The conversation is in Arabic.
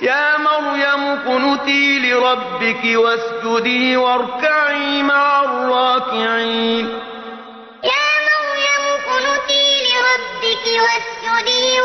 يا مريم اقنتي لربك واسجدي واركعي مع الراكعين. يا مريم اقنتي لربك واسجدي